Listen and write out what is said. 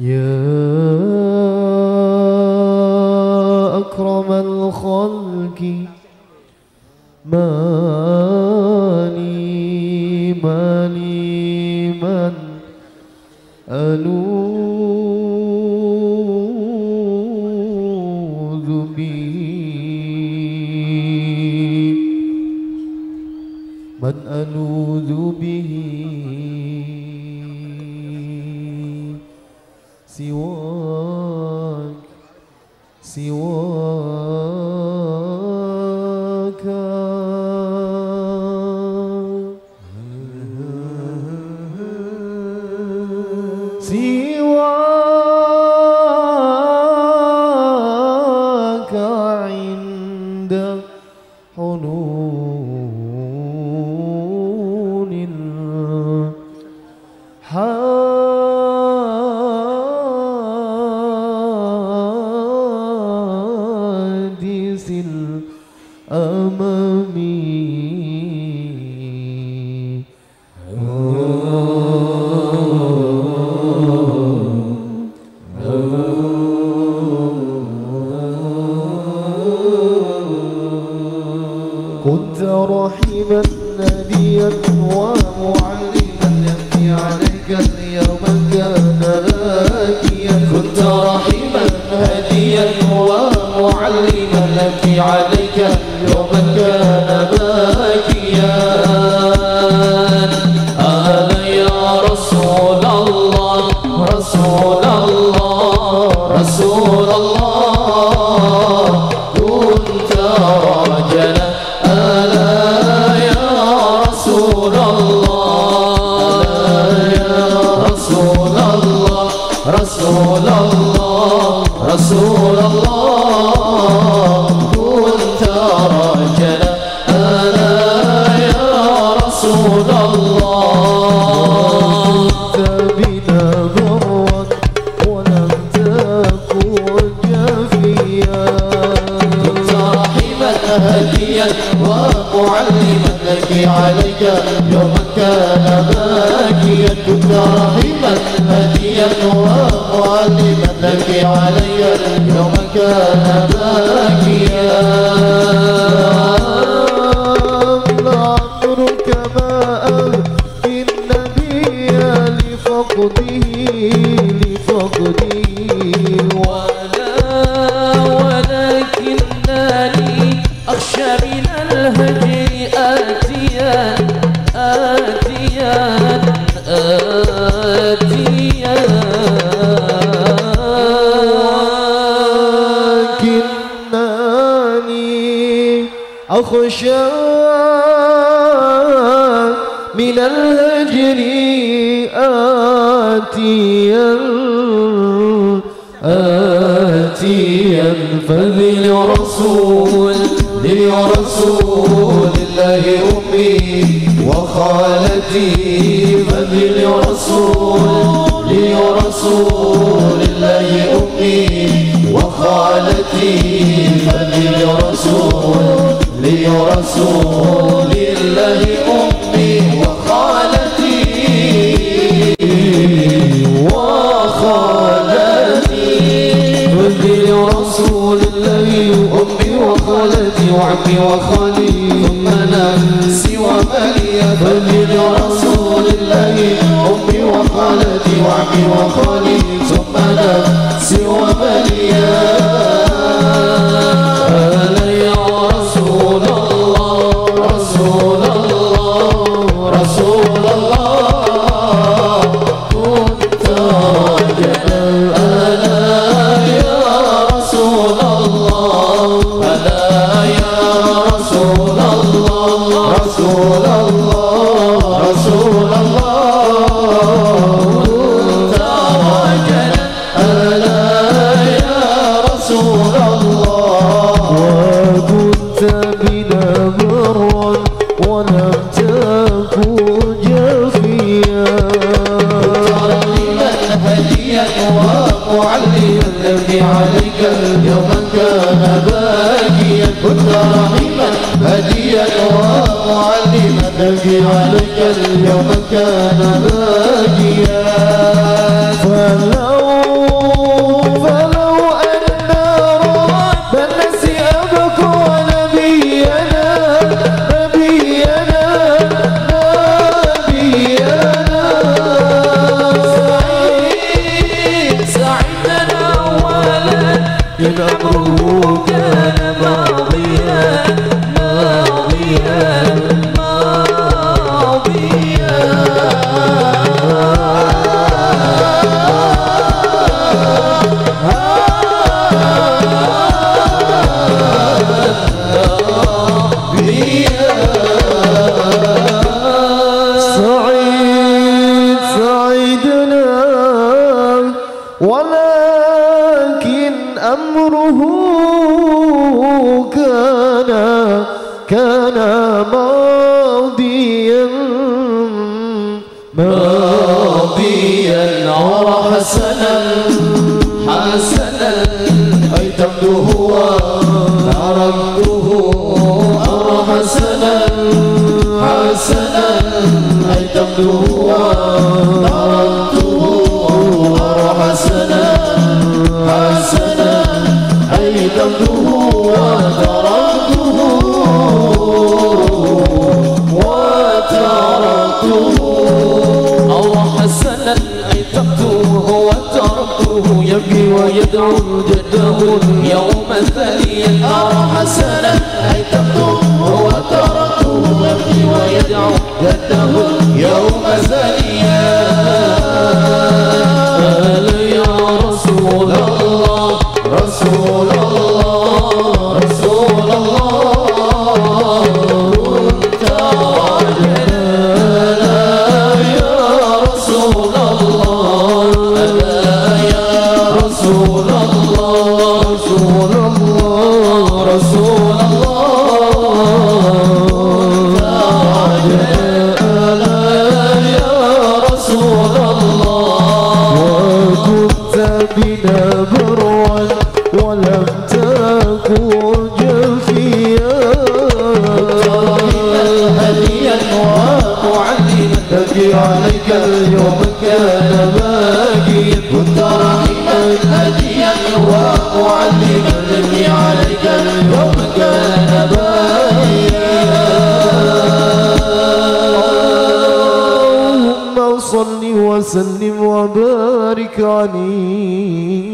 يا أكرم الخلق ماني ماني من ألوم سواك سواك سواك me, oh my God. رسول الله. رسول الله كنت رجلا أنا يا رسول الله فبنا برا ولم تكن جافيا رحيماً هديا ومعلما لك عليك يوم كان باكيا كنت راحما علي النواب معلما لك علي اليوم كان باكيا لعمرك ما أبكي النبي لفقده لفقده ولا ولكنني أخشى من الهجر أن أخشى من الهجر آتيا آتيا. فذل رسول لي الله أمي وخالتي. فذل رسول لي الله أمي وخالتي. فذل رسول أمي رسول الله أمي وخالتي وخالتي. أمي لرسول الله أمي وخالتي وعمي وخالي. ثم أنا سوى مالي أمي لرسول الله أمي وخالتي وعمي وخالي. أبكي عليك اليوم كان باكيا كنت رحيما هديا ومعلما. أبكي عليك يوما كان باكيا أمره كان كان ماضيا. ماضيا وحسنا حسنا أي تمده وتركته أمر حسنا حسنا. أي تمده وتركته ويدعو جده يوم ثانيا أو حسنا أي تقتوه وتركته يبكي ويدعو جده تبكي عليك اليوم كان باكيا كنت رحيما هديا ومعلما تبكي عليك اليوم كان باكيا اللهم صل وسلم وبارك عليه.